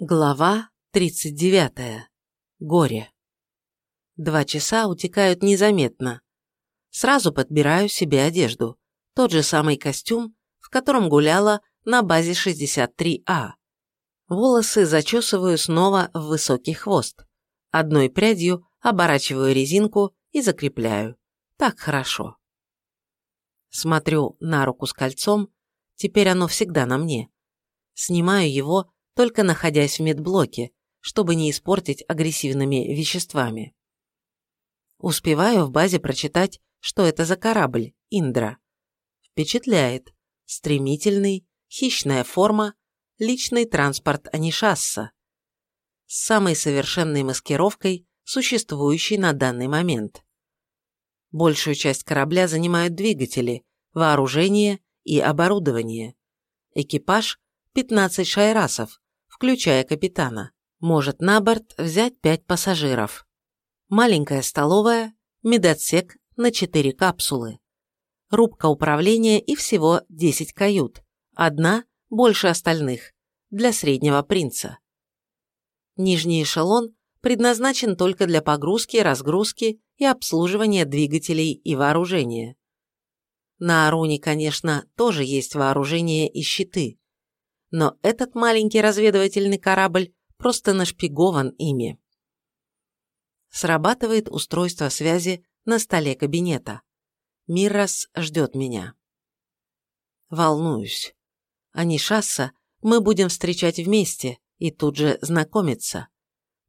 Глава 39. Горе. Два часа утекают незаметно. Сразу подбираю себе одежду. Тот же самый костюм, в котором гуляла на базе 63А. Волосы зачесываю снова в высокий хвост. Одной прядью оборачиваю резинку и закрепляю. Так хорошо. Смотрю на руку с кольцом, теперь оно всегда на мне. Снимаю его только находясь в медблоке, чтобы не испортить агрессивными веществами. Успеваю в базе прочитать, что это за корабль «Индра». Впечатляет. Стремительный, хищная форма, личный транспорт Анишасса. С самой совершенной маскировкой, существующей на данный момент. Большую часть корабля занимают двигатели, вооружение и оборудование. Экипаж – 15 шайрасов, включая капитана. Может на борт взять пять пассажиров. Маленькая столовая, медотсек на четыре капсулы. Рубка управления и всего 10 кают. Одна больше остальных, для среднего принца. Нижний эшелон предназначен только для погрузки, разгрузки и обслуживания двигателей и вооружения. На Аруне, конечно, тоже есть вооружение и щиты, но этот маленький разведывательный корабль просто нашпигован ими. Срабатывает устройство связи на столе кабинета. Миррос ждет меня. Волнуюсь. Анишаса мы будем встречать вместе и тут же знакомиться.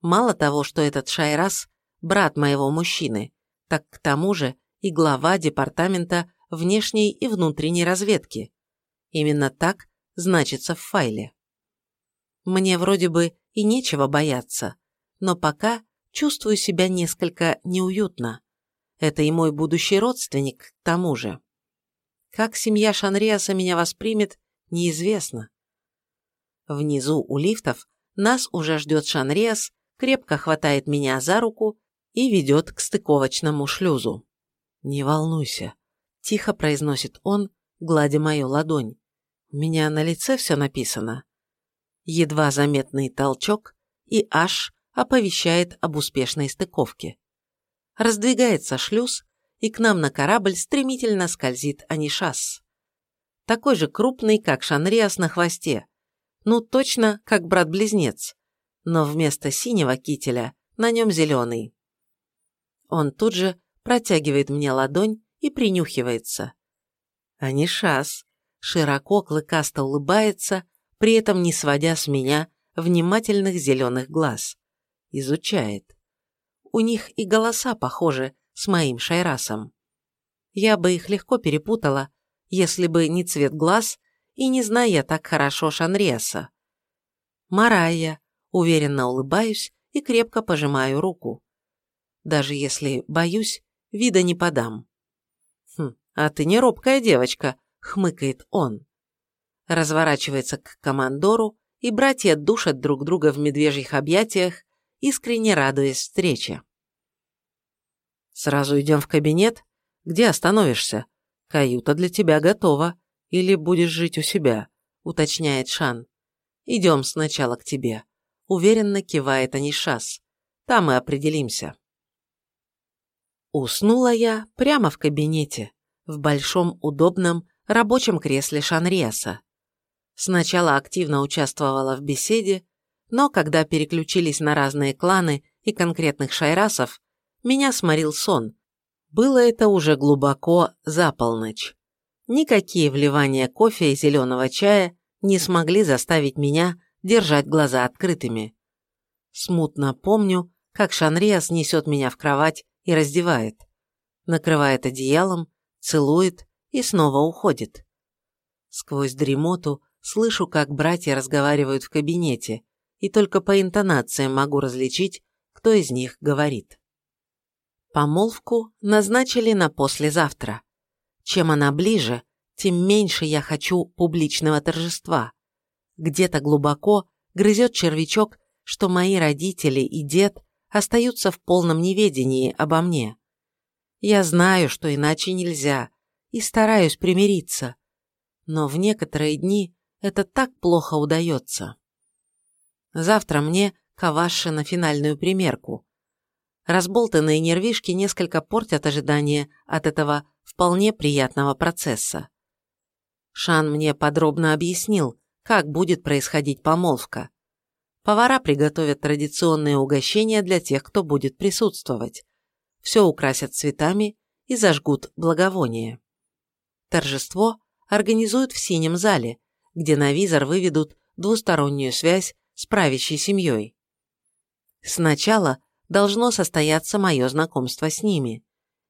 Мало того, что этот Шайрас – брат моего мужчины, так к тому же и глава департамента внешней и внутренней разведки. Именно так значится в файле. Мне вроде бы и нечего бояться, но пока чувствую себя несколько неуютно. Это и мой будущий родственник к тому же. Как семья Шанриаса меня воспримет, неизвестно. Внизу у лифтов нас уже ждет Шанриас, крепко хватает меня за руку и ведет к стыковочному шлюзу. «Не волнуйся», – тихо произносит он, гладя мою ладонь. У меня на лице все написано. Едва заметный толчок, и аж оповещает об успешной стыковке. Раздвигается шлюз, и к нам на корабль стремительно скользит Анишас. Такой же крупный, как Шанриас на хвосте. Ну, точно, как брат-близнец. Но вместо синего кителя на нем зеленый. Он тут же протягивает мне ладонь и принюхивается. Анишас, широко клыкасто улыбается, при этом не сводя с меня внимательных зеленых глаз. Изучает. У них и голоса похожи с моим Шайрасом. Я бы их легко перепутала, если бы не цвет глаз и не зная так хорошо Шанриаса. Марайя, уверенно улыбаюсь и крепко пожимаю руку. Даже если боюсь, вида не подам. Хм, а ты не робкая девочка, – хмыкает он. Разворачивается к командору, и братья душат друг друга в медвежьих объятиях, искренне радуясь встрече. «Сразу идем в кабинет? Где остановишься? Каюта для тебя готова. Или будешь жить у себя?» – уточняет Шан. «Идем сначала к тебе», – уверенно кивает Анишас. «Там и определимся». Уснула я прямо в кабинете, в большом удобном рабочем кресле Шанриаса. Сначала активно участвовала в беседе, но когда переключились на разные кланы и конкретных шайрасов, меня сморил сон. Было это уже глубоко за полночь. Никакие вливания кофе и зеленого чая не смогли заставить меня держать глаза открытыми. Смутно помню, как Шанриас несет меня в кровать и раздевает. Накрывает одеялом, целует, и снова уходит. Сквозь дремоту слышу, как братья разговаривают в кабинете, и только по интонациям могу различить, кто из них говорит. Помолвку назначили на послезавтра. Чем она ближе, тем меньше я хочу публичного торжества. Где-то глубоко грызет червячок, что мои родители и дед остаются в полном неведении обо мне. Я знаю, что иначе нельзя, и стараюсь примириться. Но в некоторые дни это так плохо удается. Завтра мне каваши на финальную примерку. Разболтанные нервишки несколько портят ожидание от этого вполне приятного процесса. Шан мне подробно объяснил, как будет происходить помолвка. Повара приготовят традиционные угощения для тех, кто будет присутствовать. Все украсят цветами и зажгут благовония. Торжество организуют в синем зале, где на визор выведут двустороннюю связь с правящей семьей. Сначала должно состояться мое знакомство с ними,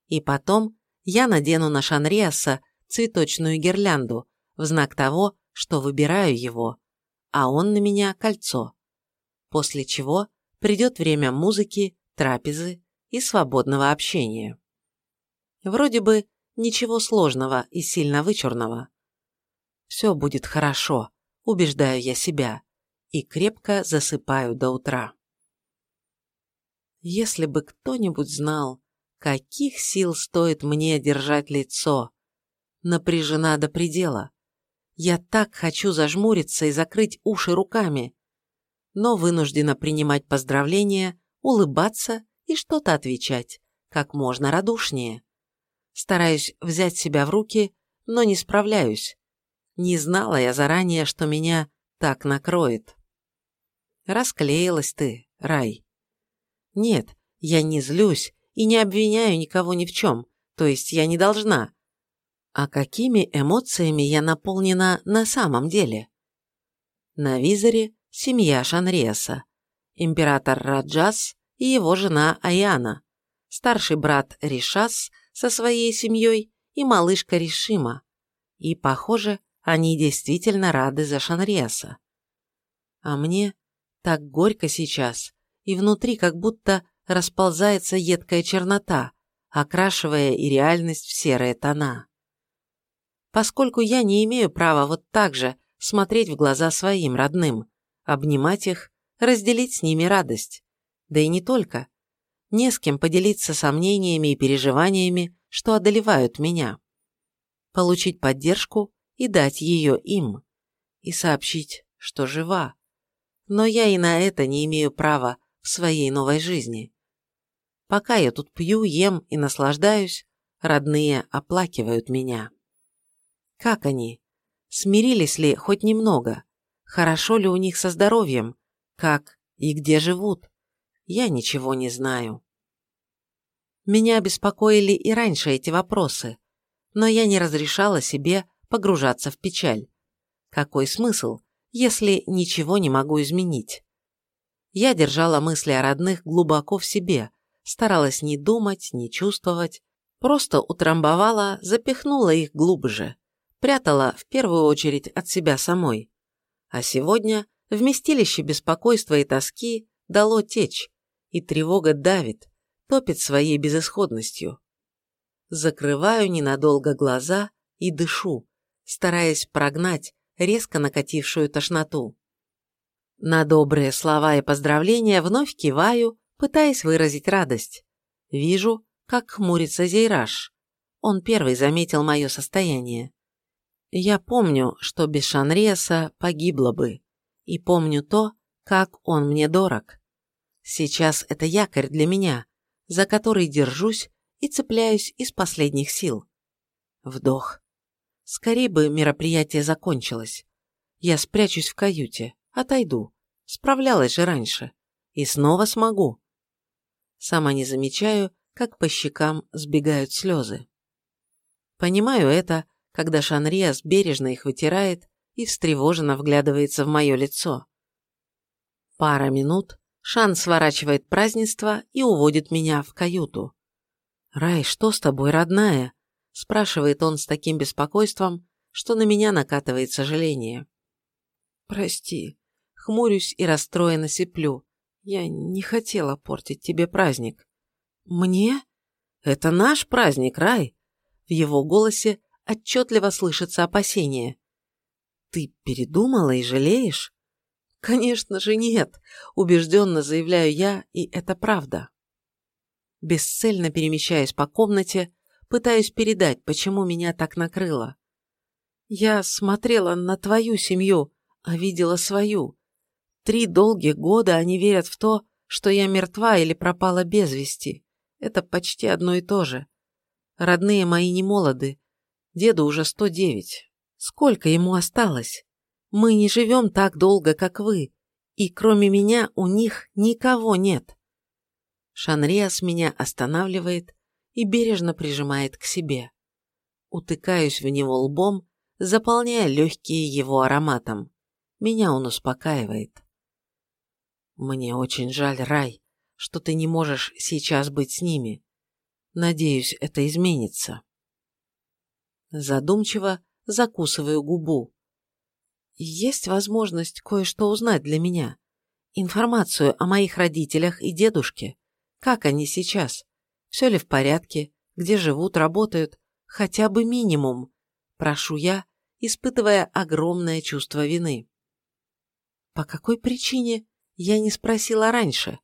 и потом я надену на Шанриаса цветочную гирлянду в знак того, что выбираю его, а он на меня кольцо. После чего придет время музыки, трапезы и свободного общения. Вроде бы ничего сложного и сильно вычурного. Все будет хорошо, убеждаю я себя, и крепко засыпаю до утра. Если бы кто-нибудь знал, каких сил стоит мне держать лицо, напряжена до предела. Я так хочу зажмуриться и закрыть уши руками, но вынуждена принимать поздравления, улыбаться и что-то отвечать, как можно радушнее. Стараюсь взять себя в руки, но не справляюсь. Не знала я заранее, что меня так накроет. Расклеилась ты, Рай. Нет, я не злюсь и не обвиняю никого ни в чем, то есть я не должна. А какими эмоциями я наполнена на самом деле? На визоре семья Шанриеса, император Раджас и его жена Аяна, старший брат Ришас со своей семьей и малышка Ришима. И, похоже, они действительно рады за Шанриеса. А мне так горько сейчас, и внутри как будто расползается едкая чернота, окрашивая и реальность в серые тона. Поскольку я не имею права вот так же смотреть в глаза своим родным, обнимать их, разделить с ними радость. Да и не только. Не с кем поделиться сомнениями и переживаниями, что одолевают меня. Получить поддержку и дать ее им. И сообщить, что жива. Но я и на это не имею права в своей новой жизни. Пока я тут пью, ем и наслаждаюсь, родные оплакивают меня. Как они? Смирились ли хоть немного? Хорошо ли у них со здоровьем? Как и где живут? Я ничего не знаю. Меня беспокоили и раньше эти вопросы, но я не разрешала себе погружаться в печаль. Какой смысл, если ничего не могу изменить? Я держала мысли о родных глубоко в себе, старалась не думать, не чувствовать, просто утрамбовала, запихнула их глубже, прятала в первую очередь от себя самой. А сегодня вместилище беспокойства и тоски дало течь, и тревога давит, топит своей безысходностью. Закрываю ненадолго глаза и дышу, стараясь прогнать резко накатившую тошноту. На добрые слова и поздравления вновь киваю, пытаясь выразить радость. Вижу, как хмурится Зейраж. Он первый заметил мое состояние. Я помню, что без Шанриеса погибла бы, и помню то, как он мне дорог. Сейчас это якорь для меня, за который держусь и цепляюсь из последних сил. Вдох. Скорее бы мероприятие закончилось. Я спрячусь в каюте, отойду. Справлялась же раньше. И снова смогу. Сама не замечаю, как по щекам сбегают слезы. Понимаю это, когда Шанриас бережно их вытирает и встревоженно вглядывается в мое лицо. Пара минут, Шан сворачивает празднество и уводит меня в каюту. «Рай, что с тобой, родная?» – спрашивает он с таким беспокойством, что на меня накатывает сожаление. «Прости», – хмурюсь и расстроенно сиплю. «Я не хотела портить тебе праздник». «Мне? Это наш праздник, Рай!» В его голосе отчетливо слышится опасение. «Ты передумала и жалеешь?» «Конечно же нет», – убежденно заявляю я, и это правда. Бесцельно перемещаясь по комнате, пытаюсь передать, почему меня так накрыло. Я смотрела на твою семью, а видела свою. Три долгих года они верят в то, что я мертва или пропала без вести. Это почти одно и то же. Родные мои не молоды. Деду уже 109. Сколько ему осталось? Мы не живем так долго, как вы, и кроме меня у них никого нет. Шанриас меня останавливает и бережно прижимает к себе. Утыкаюсь в него лбом, заполняя легкие его ароматом. Меня он успокаивает. Мне очень жаль, Рай, что ты не можешь сейчас быть с ними. Надеюсь, это изменится. Задумчиво закусываю губу. Есть возможность кое-что узнать для меня. Информацию о моих родителях и дедушке. Как они сейчас? Все ли в порядке? Где живут, работают? Хотя бы минимум. Прошу я, испытывая огромное чувство вины. По какой причине я не спросила раньше?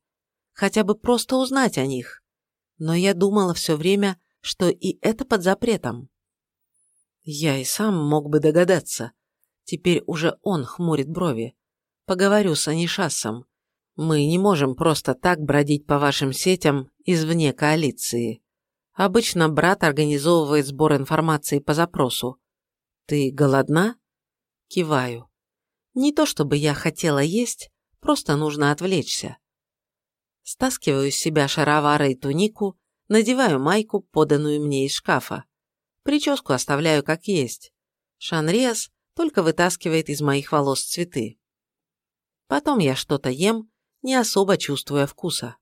Хотя бы просто узнать о них. Но я думала все время, что и это под запретом. Я и сам мог бы догадаться. Теперь уже он хмурит брови. Поговорю с Анишасом. Мы не можем просто так бродить по вашим сетям извне коалиции. Обычно брат организовывает сбор информации по запросу. Ты голодна? Киваю. Не то чтобы я хотела есть, просто нужно отвлечься. Стаскиваю с себя шаровары и тунику, надеваю майку, поданную мне из шкафа. Прическу оставляю как есть. Шанриас только вытаскивает из моих волос цветы. Потом я что-то ем, не особо чувствуя вкуса.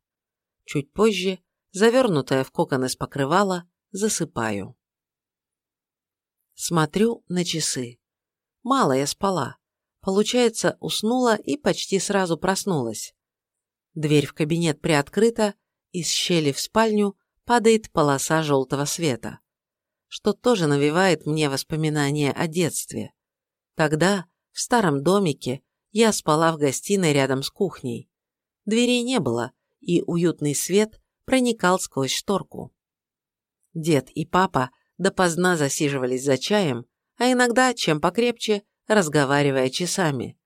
Чуть позже, завернутая в кокон из покрывала, засыпаю. Смотрю на часы. Мало я спала. Получается, уснула и почти сразу проснулась. Дверь в кабинет приоткрыта, из щели в спальню падает полоса желтого света, что тоже навевает мне воспоминания о детстве. Тогда, в старом домике, я спала в гостиной рядом с кухней. Дверей не было, и уютный свет проникал сквозь шторку. Дед и папа допоздна засиживались за чаем, а иногда, чем покрепче, разговаривая часами.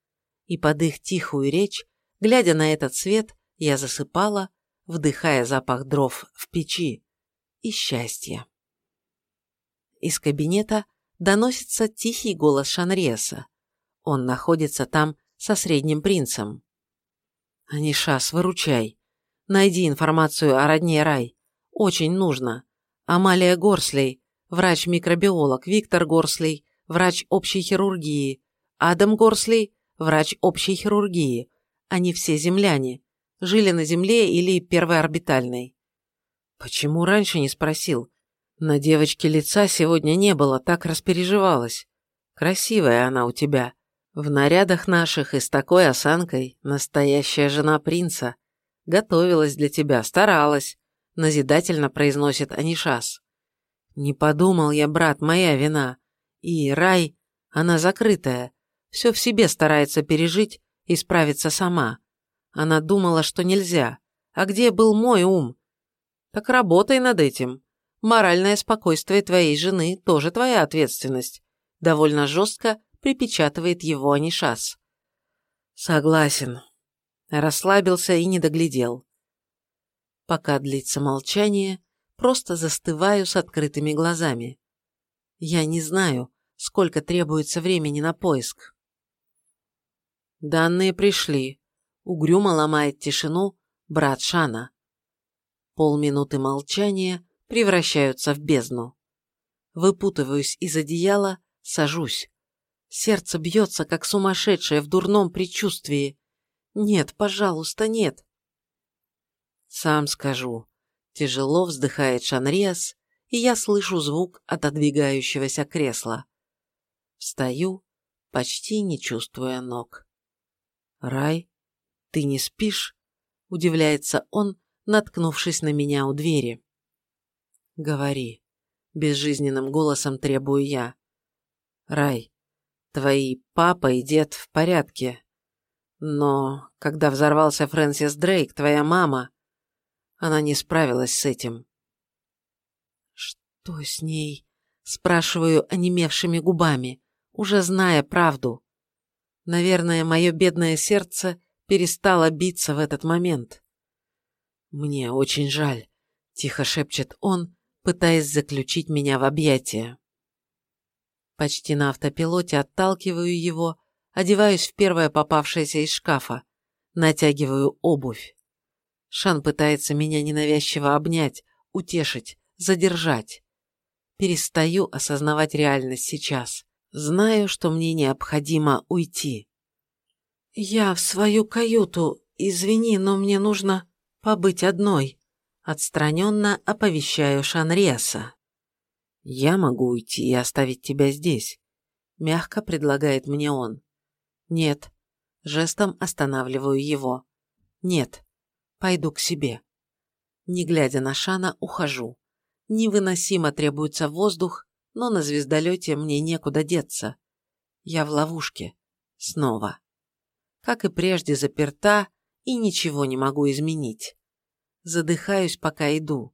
И под их тихую речь, глядя на этот свет, я засыпала, вдыхая запах дров в печи и счастье. Из кабинета доносится тихий голос Шанреса. Он находится там со средним принцем. «Анишас, выручай. Найди информацию о родне Рай. Очень нужно. Амалия Горслей, врач-микробиолог, Виктор Горслей, врач общей хирургии, Адам Горслей, врач общей хирургии. Они все земляне. Жили на Земле или первой орбитальной. Почему раньше не спросил? На девочке лица сегодня не было, так распереживалась. Красивая она у тебя. В нарядах наших и с такой осанкой настоящая жена принца. Готовилась для тебя, старалась, назидательно произносит Анишас. Не подумал я, брат, моя вина. И рай, она закрытая, все в себе старается пережить и справиться сама. Она думала, что нельзя. А где был мой ум? Так работай над этим. Моральное спокойствие твоей жены тоже твоя ответственность. Довольно жестко припечатывает его Анишас. Согласен. Расслабился и не доглядел. Пока длится молчание, просто застываю с открытыми глазами. Я не знаю, сколько требуется времени на поиск. Данные пришли. Угрюмо ломает тишину брат Шана. Полминуты молчания превращаются в бездну. Выпутываюсь из одеяла, сажусь. Сердце бьется, как сумасшедшее в дурном предчувствии. Нет, пожалуйста, нет. Сам скажу. Тяжело вздыхает Шанриас, и я слышу звук отодвигающегося кресла. Встаю, почти не чувствуя ног. «Рай, ты не спишь?» – удивляется он, наткнувшись на меня у двери. «Говори», – безжизненным голосом требую я. «Рай, Твои папа и дед в порядке. Но когда взорвался Фрэнсис Дрейк, твоя мама, она не справилась с этим. Что с ней? Спрашиваю онемевшими губами, уже зная правду. Наверное, мое бедное сердце перестало биться в этот момент. «Мне очень жаль», – тихо шепчет он, пытаясь заключить меня в объятия. Почти на автопилоте отталкиваю его, одеваюсь в первое попавшееся из шкафа, натягиваю обувь. Шан пытается меня ненавязчиво обнять, утешить, задержать. Перестаю осознавать реальность сейчас. Знаю, что мне необходимо уйти. «Я в свою каюту. Извини, но мне нужно побыть одной», отстраненно оповещаю Шанриаса. «Я могу уйти и оставить тебя здесь», – мягко предлагает мне он. «Нет». Жестом останавливаю его. «Нет. Пойду к себе». Не глядя на Шана, ухожу. Невыносимо требуется воздух, но на звездолете мне некуда деться. Я в ловушке. Снова. Как и прежде заперта и ничего не могу изменить. Задыхаюсь, пока иду.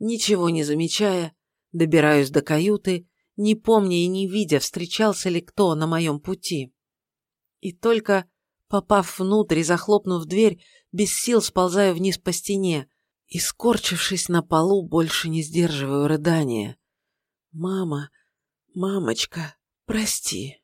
Ничего не замечая, добираюсь до каюты, не помня и не видя, встречался ли кто на моем пути. И только, попав внутрь и захлопнув дверь, без сил сползаю вниз по стене, и, скорчившись на полу, больше не сдерживаю рыдания. «Мама, мамочка, прости».